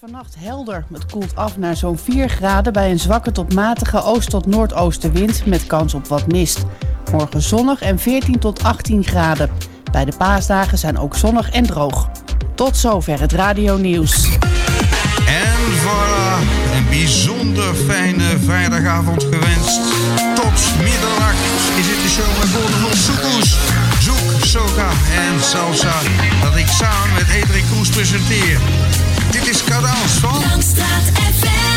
Vannacht helder. Het koelt af naar zo'n 4 graden bij een zwakke tot matige oost- tot noordoostenwind met kans op wat mist. Morgen zonnig en 14 tot 18 graden. Bij de paasdagen zijn ook zonnig en droog. Tot zover het radio nieuws. En voilà, een bijzonder fijne vrijdagavond gewenst. Tot middernacht is het de show met Golden Soekoes, Zoek, Soca en Salsa. Dat ik samen met Edric Koes presenteer. Dit is van... Langstraat.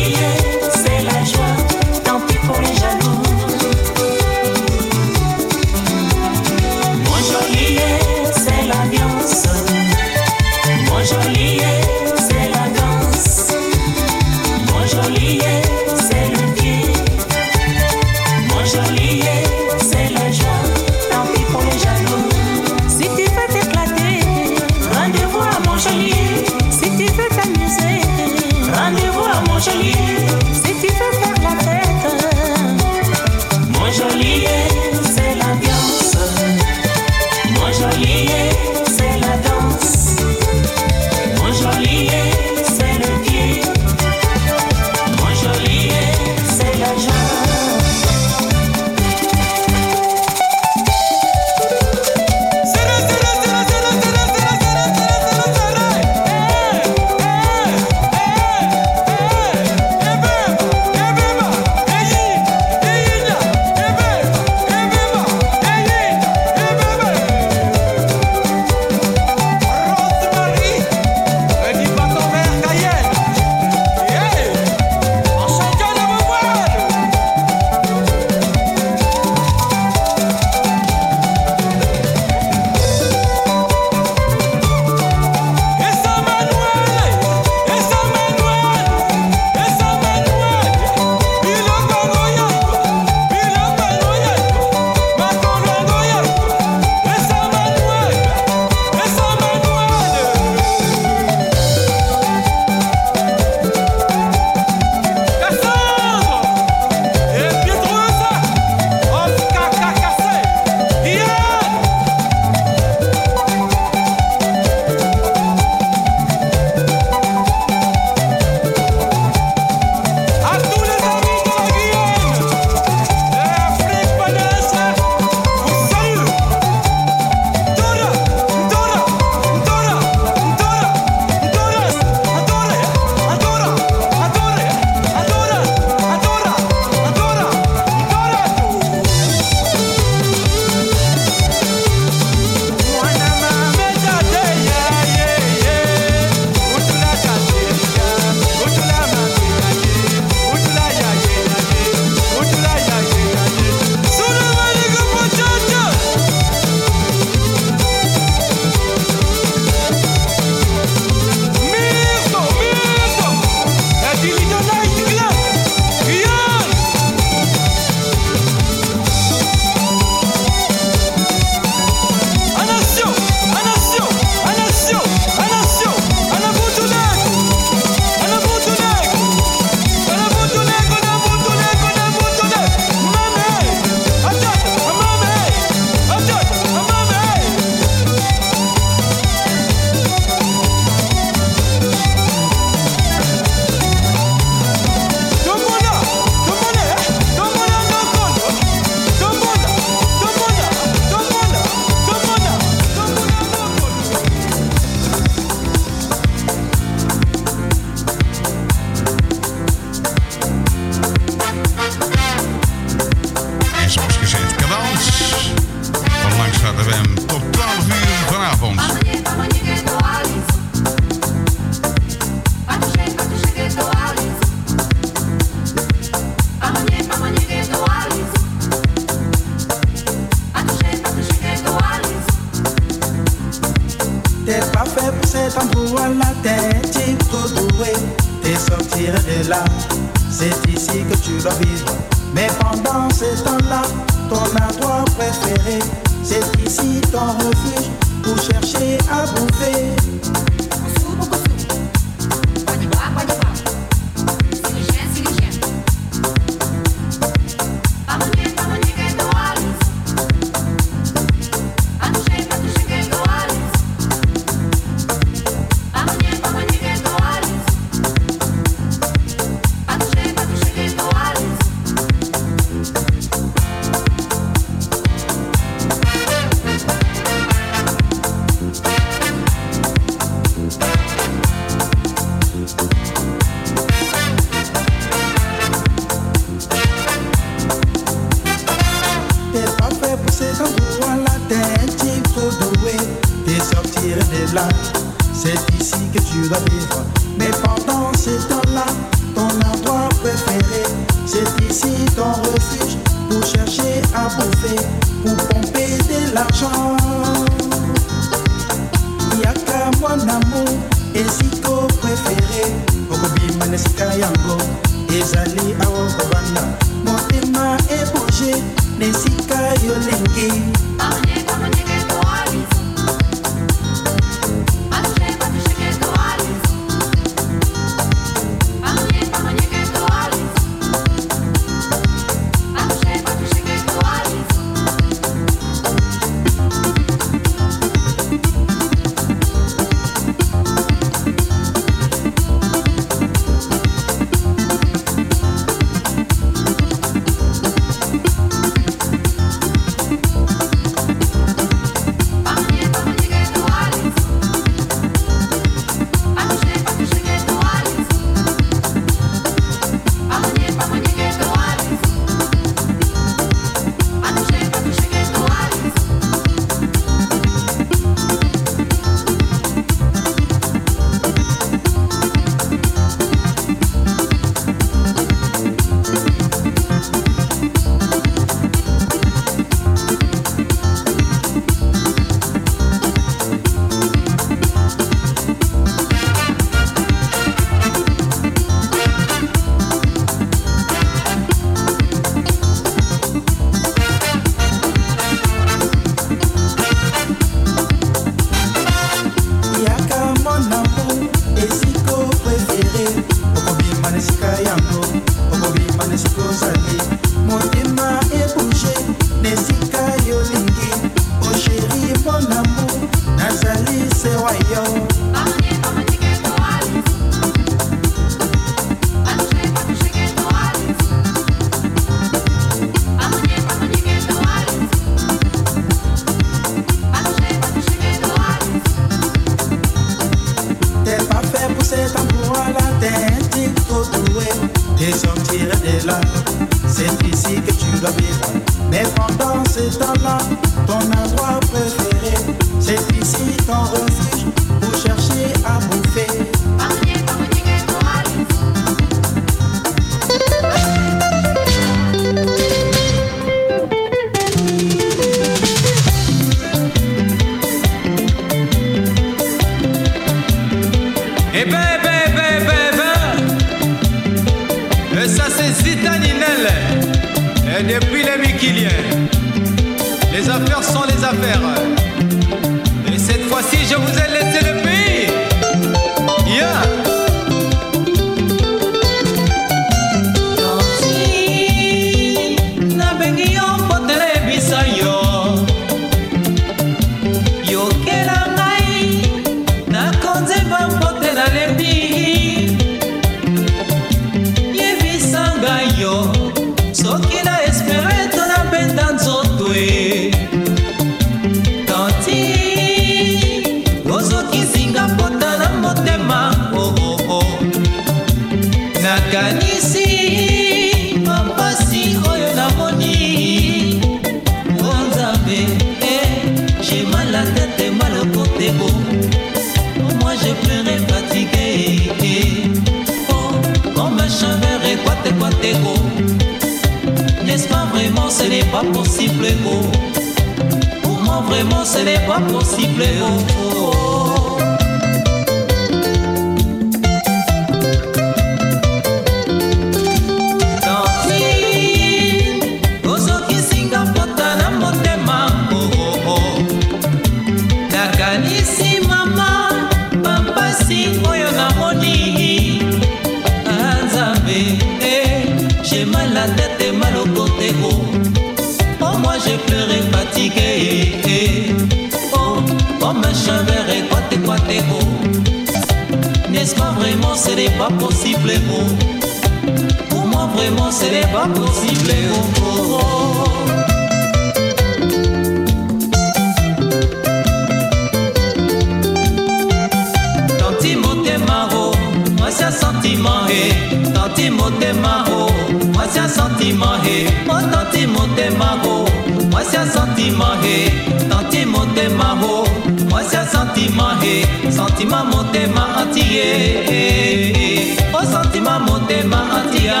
ti motema o mwasi ya santima he moto ti motema o mwasi ya santima he tanti motema o mwasi ya santima he santima motema anti ye o santima motema anti ya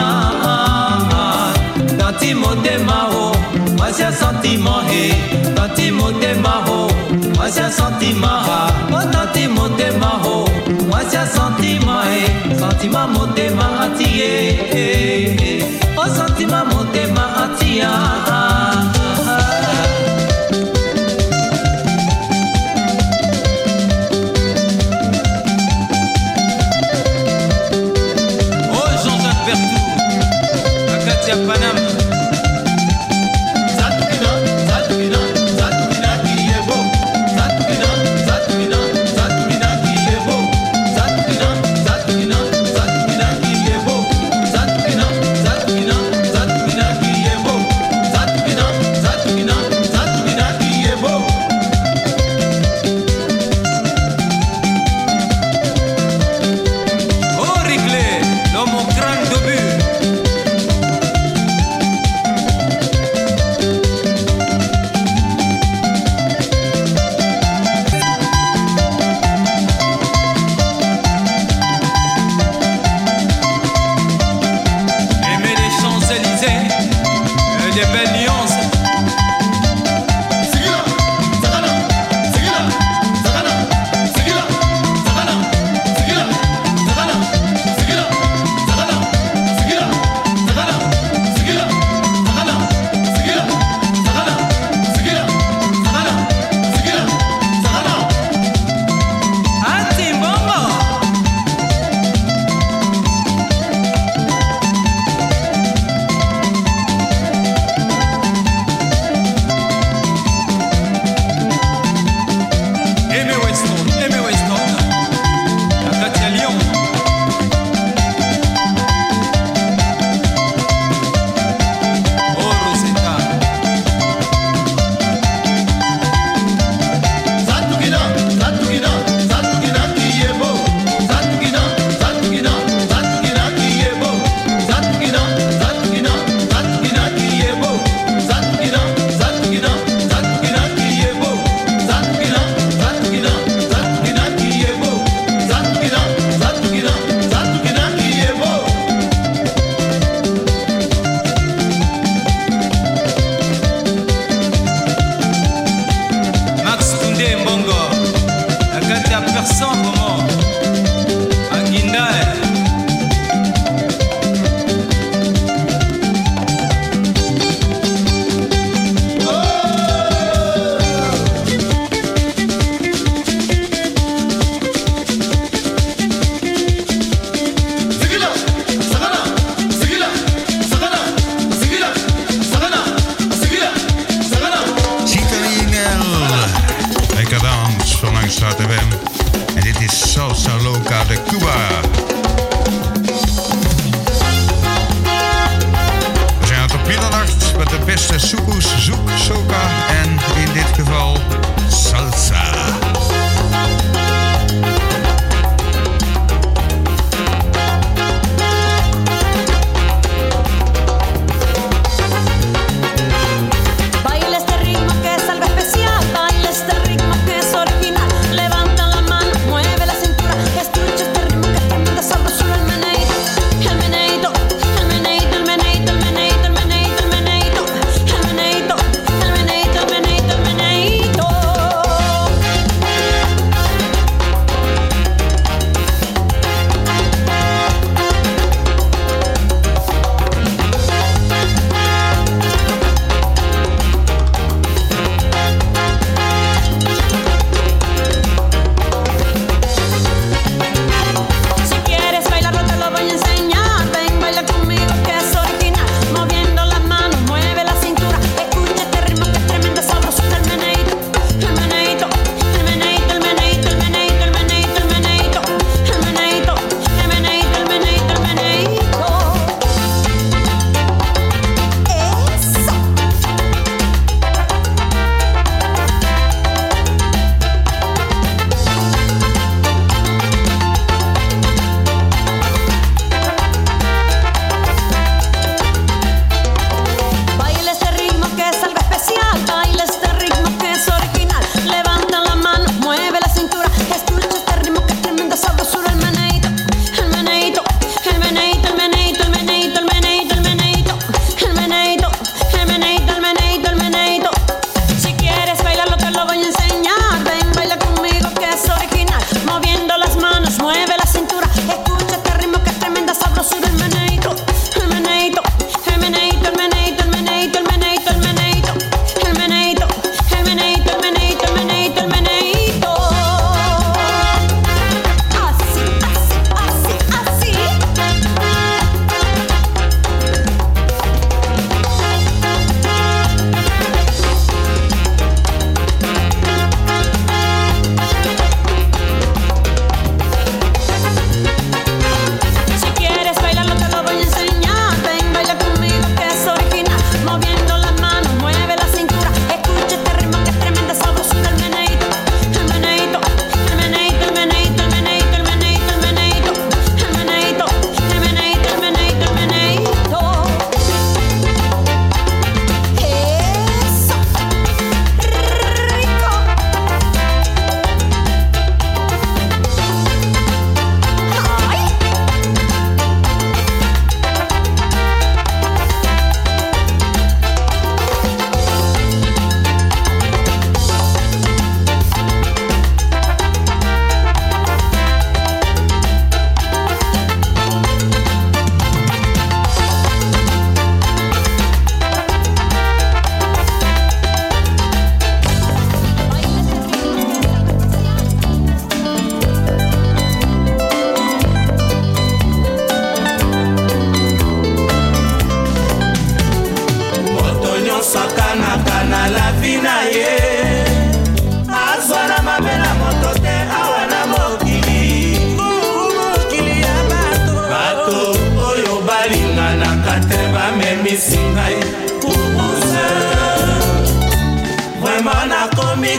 tanti motema o mwasi ya santima e tanti motema o mwasi ya santima a o oh, tanti motema o mwasi ya santima e santima motema ati ye o santima motema ati ya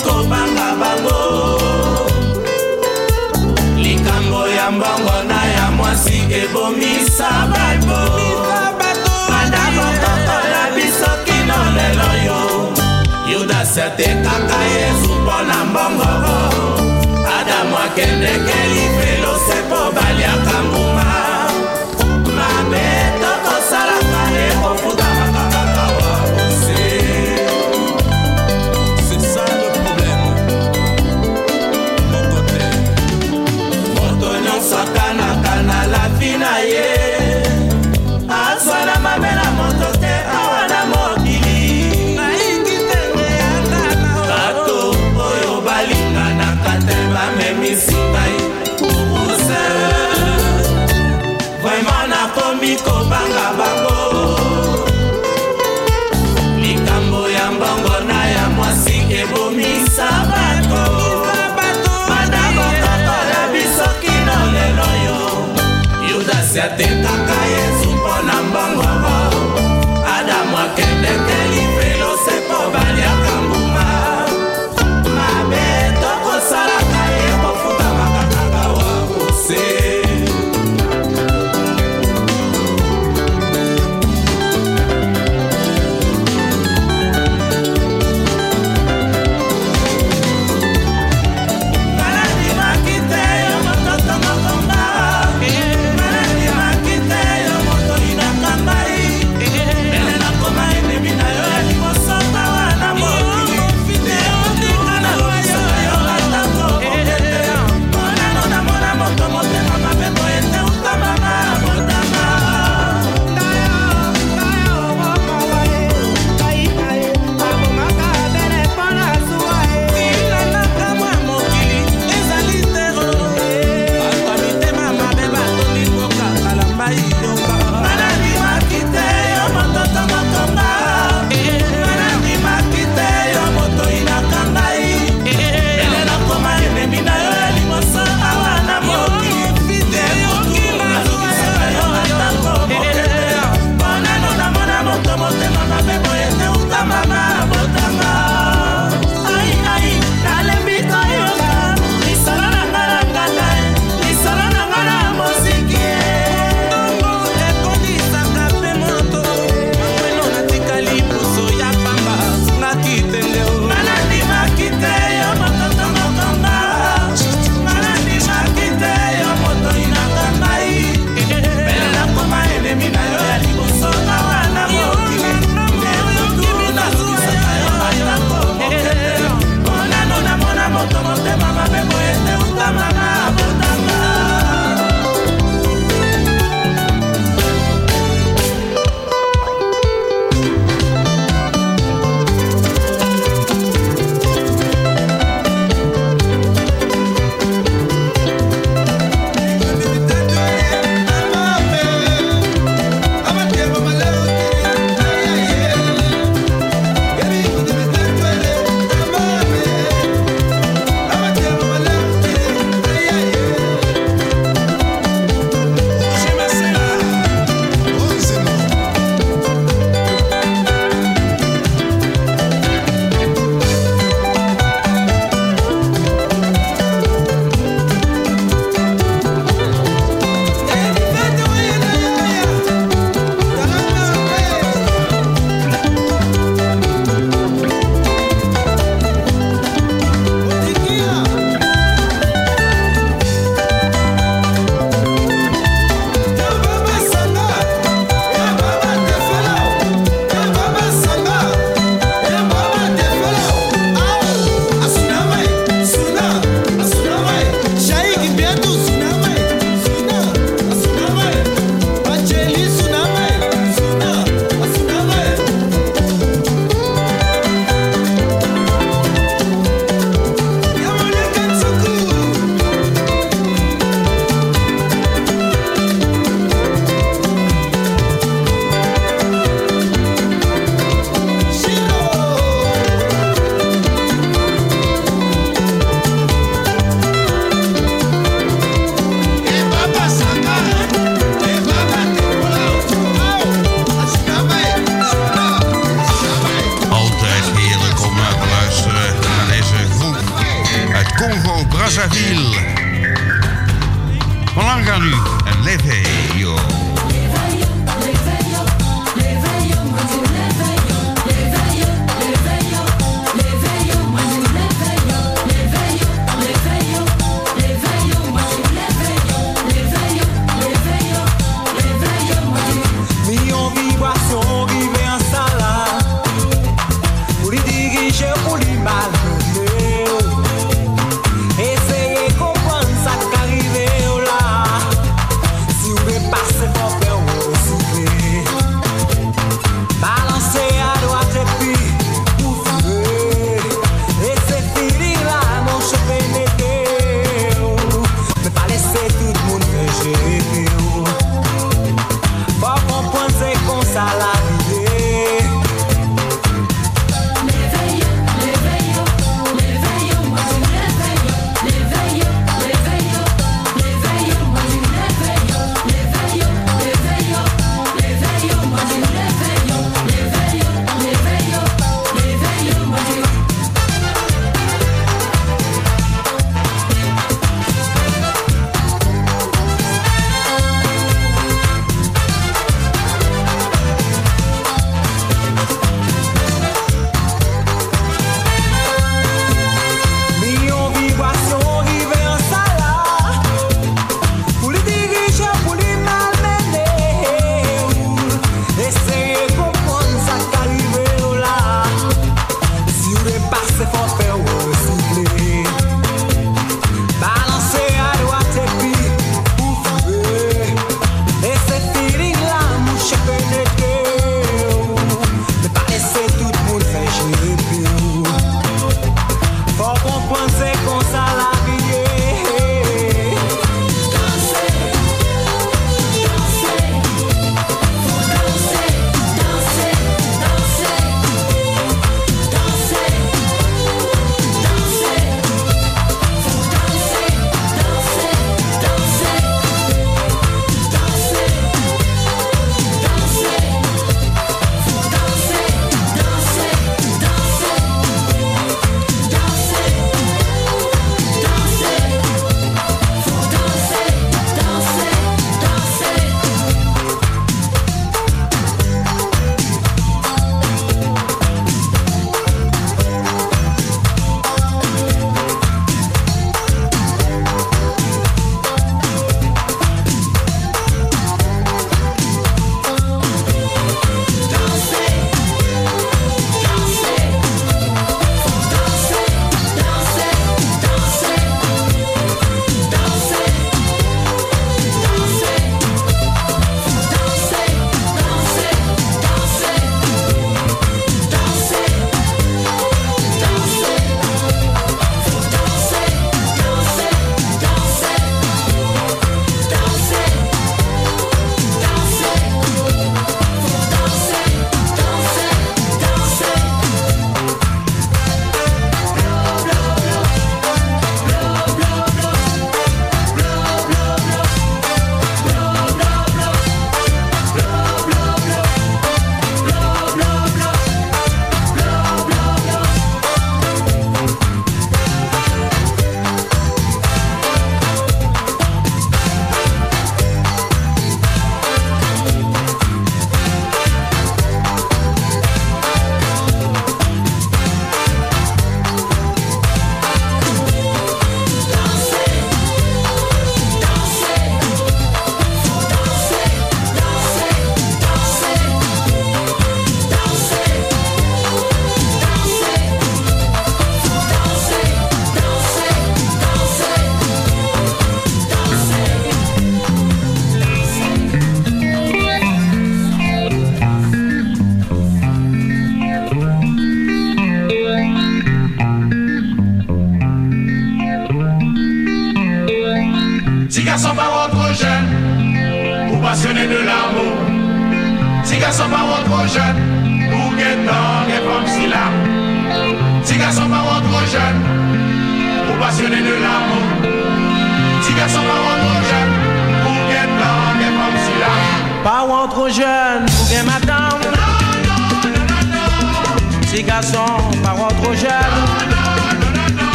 ekobanga bango. Likambo ya mbongo na ya mwasi ebomisa bato. Badamokokola biso kino lelo yo. Yudasi atekaka yesu mpo na mbongo. Adamu akendekeli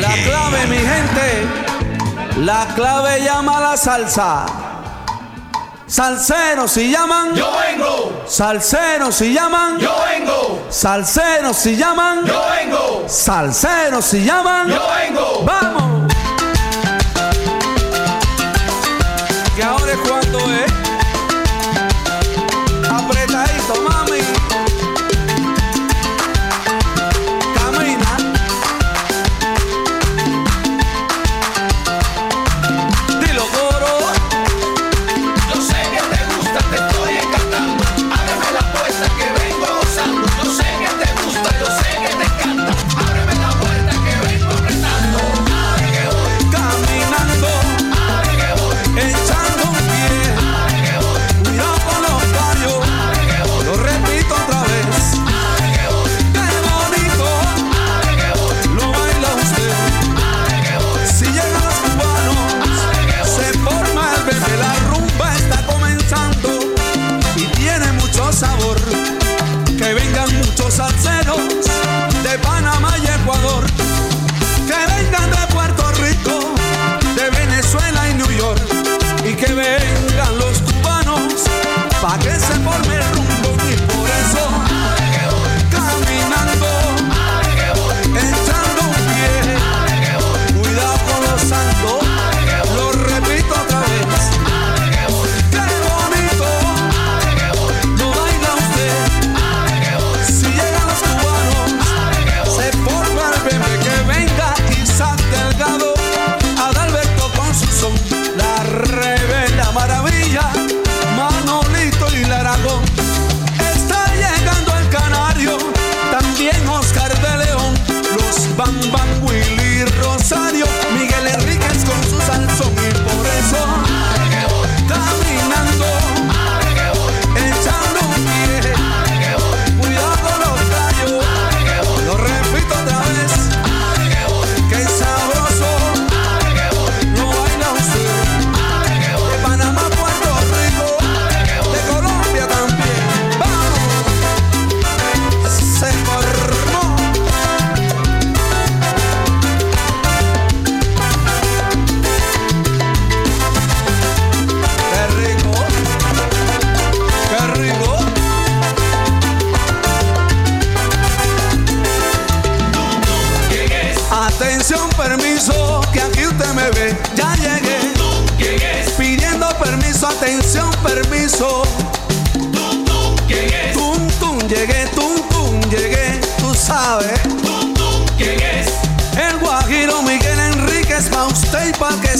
La clave, mi gente, la clave llama la salsa. Salseros si llaman. Yo vengo. Salseros si llaman. Yo vengo. Salseros si llaman. Yo vengo. Salseros llaman. Yo vengo. Vamos. bailando, eh.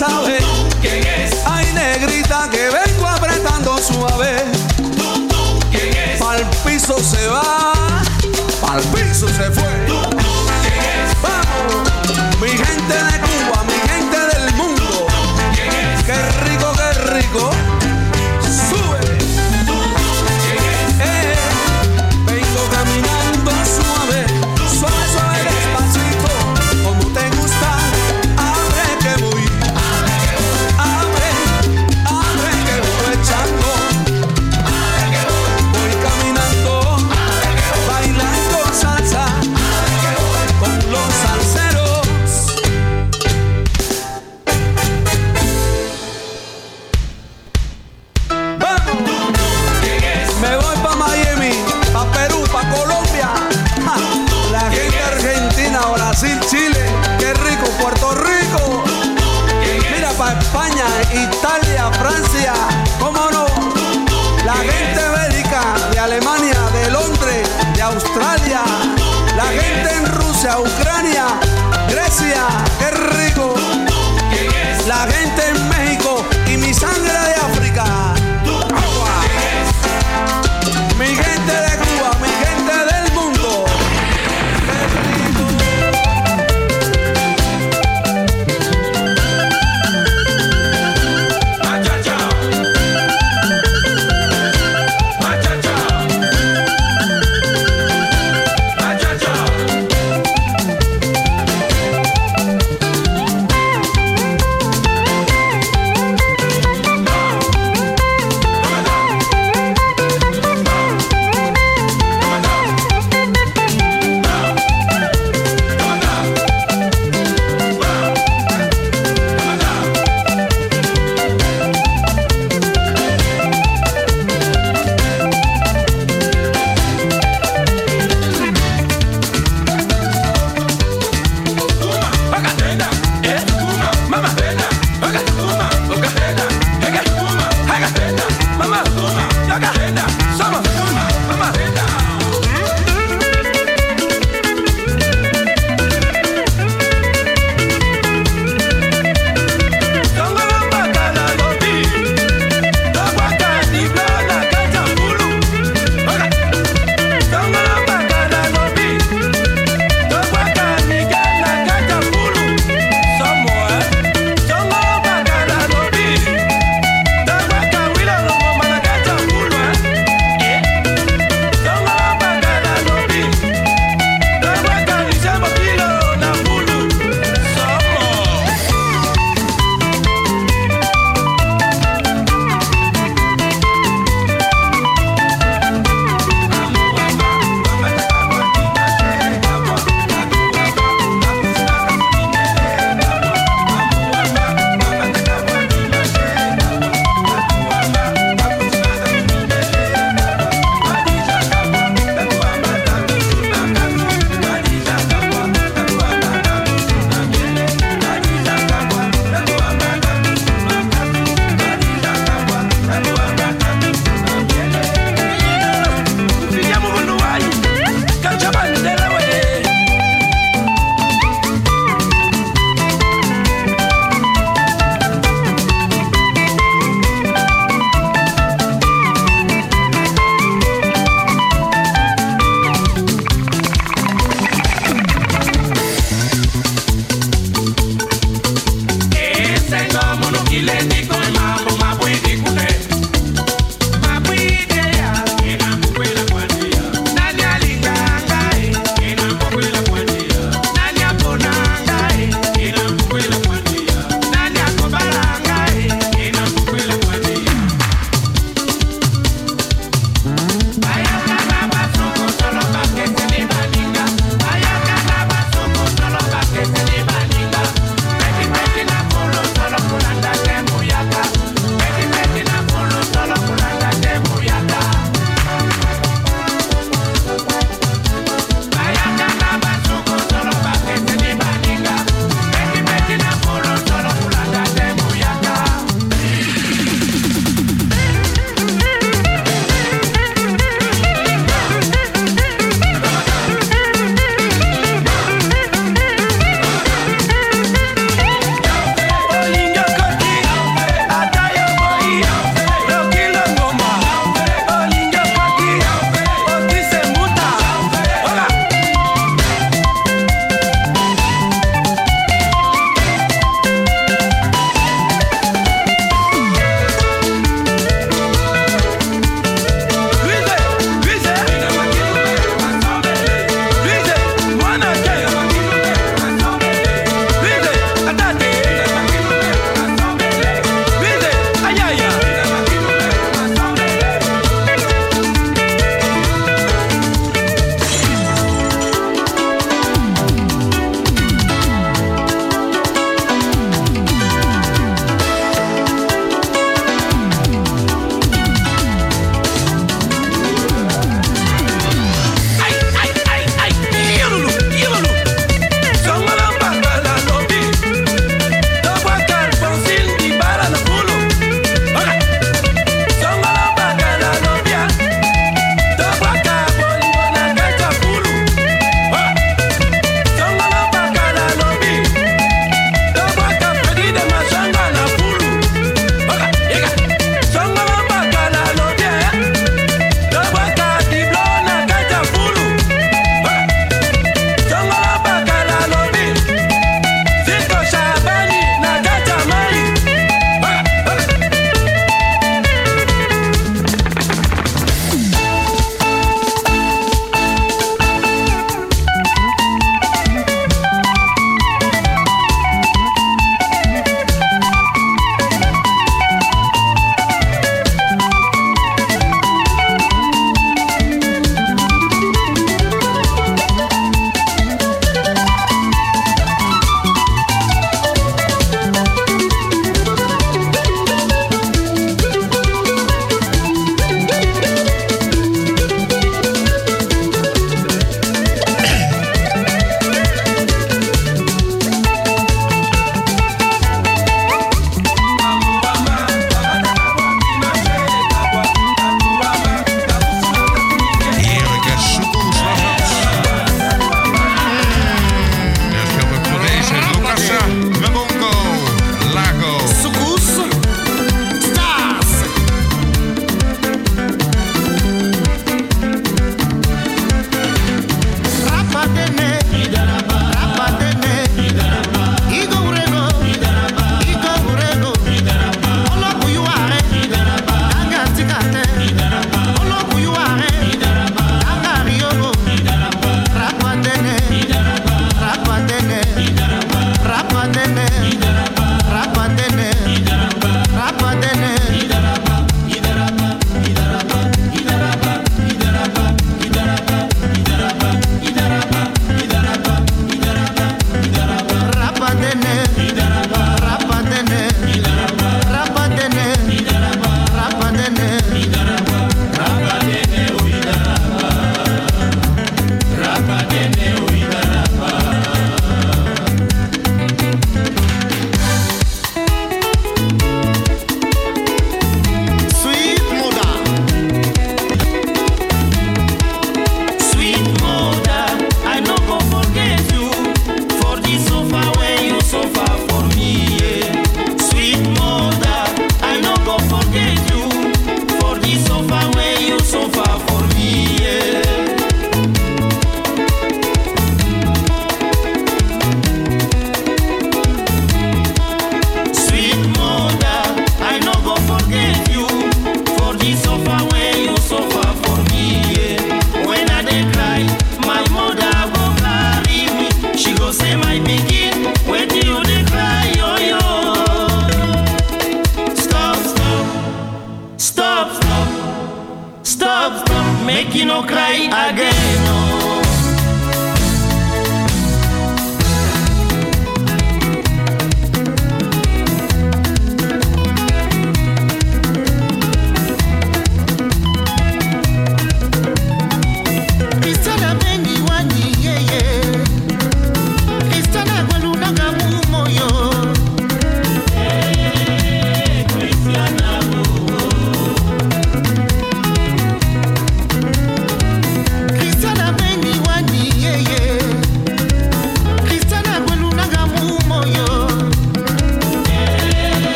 sabe. Ay, negrita, que vengo apretando suave. Tú, tú, ¿quién es? Pa'l piso se va, pa'l piso se fue.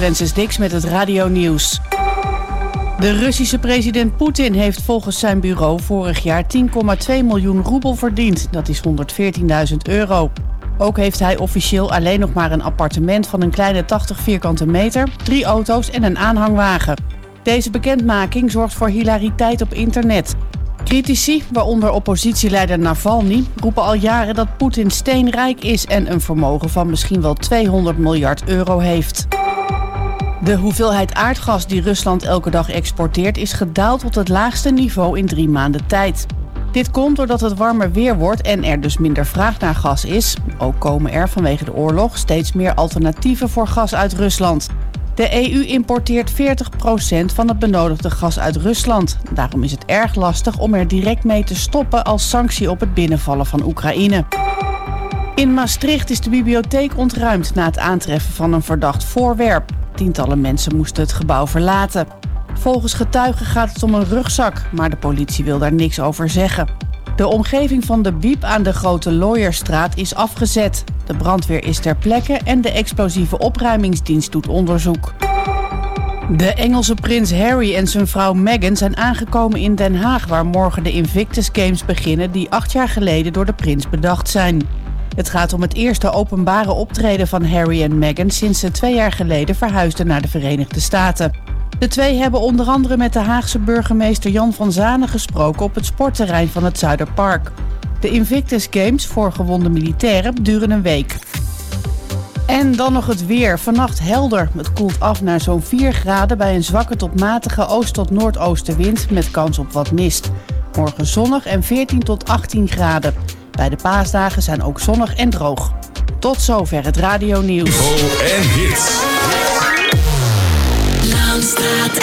Francis Dix met het Radio Nieuws. De Russische president Poetin heeft volgens zijn bureau vorig jaar 10,2 miljoen roebel verdiend. Dat is 114.000 euro. Ook heeft hij officieel alleen nog maar een appartement van een kleine 80 vierkante meter, drie auto's en een aanhangwagen. Deze bekendmaking zorgt voor hilariteit op internet. Critici, waaronder oppositieleider Navalny, roepen al jaren dat Poetin steenrijk is en een vermogen van misschien wel 200 miljard euro heeft. De hoeveelheid aardgas die Rusland elke dag exporteert is gedaald tot het laagste niveau in drie maanden tijd. Dit komt doordat het warmer weer wordt en er dus minder vraag naar gas is. Ook komen er vanwege de oorlog steeds meer alternatieven voor gas uit Rusland. De EU importeert 40% van het benodigde gas uit Rusland. Daarom is het erg lastig om er direct mee te stoppen als sanctie op het binnenvallen van Oekraïne. In Maastricht is de bibliotheek ontruimd na het aantreffen van een verdacht voorwerp. Tientallen mensen moesten het gebouw verlaten. Volgens getuigen gaat het om een rugzak, maar de politie wil daar niks over zeggen. De omgeving van de Biep aan de Grote Looierstraat is afgezet. De brandweer is ter plekke en de explosieve opruimingsdienst doet onderzoek. De Engelse prins Harry en zijn vrouw Meghan zijn aangekomen in Den Haag... waar morgen de Invictus Games beginnen die acht jaar geleden door de prins bedacht zijn. Het gaat om het eerste openbare optreden van Harry en Meghan... sinds ze twee jaar geleden verhuisden naar de Verenigde Staten. De twee hebben onder andere met de Haagse burgemeester Jan van Zanen gesproken... op het sportterrein van het Zuiderpark. De Invictus Games voor gewonde militairen duren een week. En dan nog het weer. Vannacht helder. Het koelt af naar zo'n 4 graden bij een zwakke tot matige oost- tot noordoostenwind met kans op wat mist. Morgen zonnig en 14 tot 18 graden. Bij de paasdagen zijn ook zonnig en droog. Tot zover het radio nieuws. en hits. Langstraat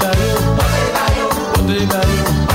Bayo, Bote Bayo, Bote Bayo.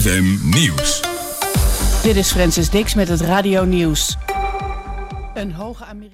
FM Nieuws. Dit is Francis Dix met het Radio Nieuws. Een hoge Amerikaanse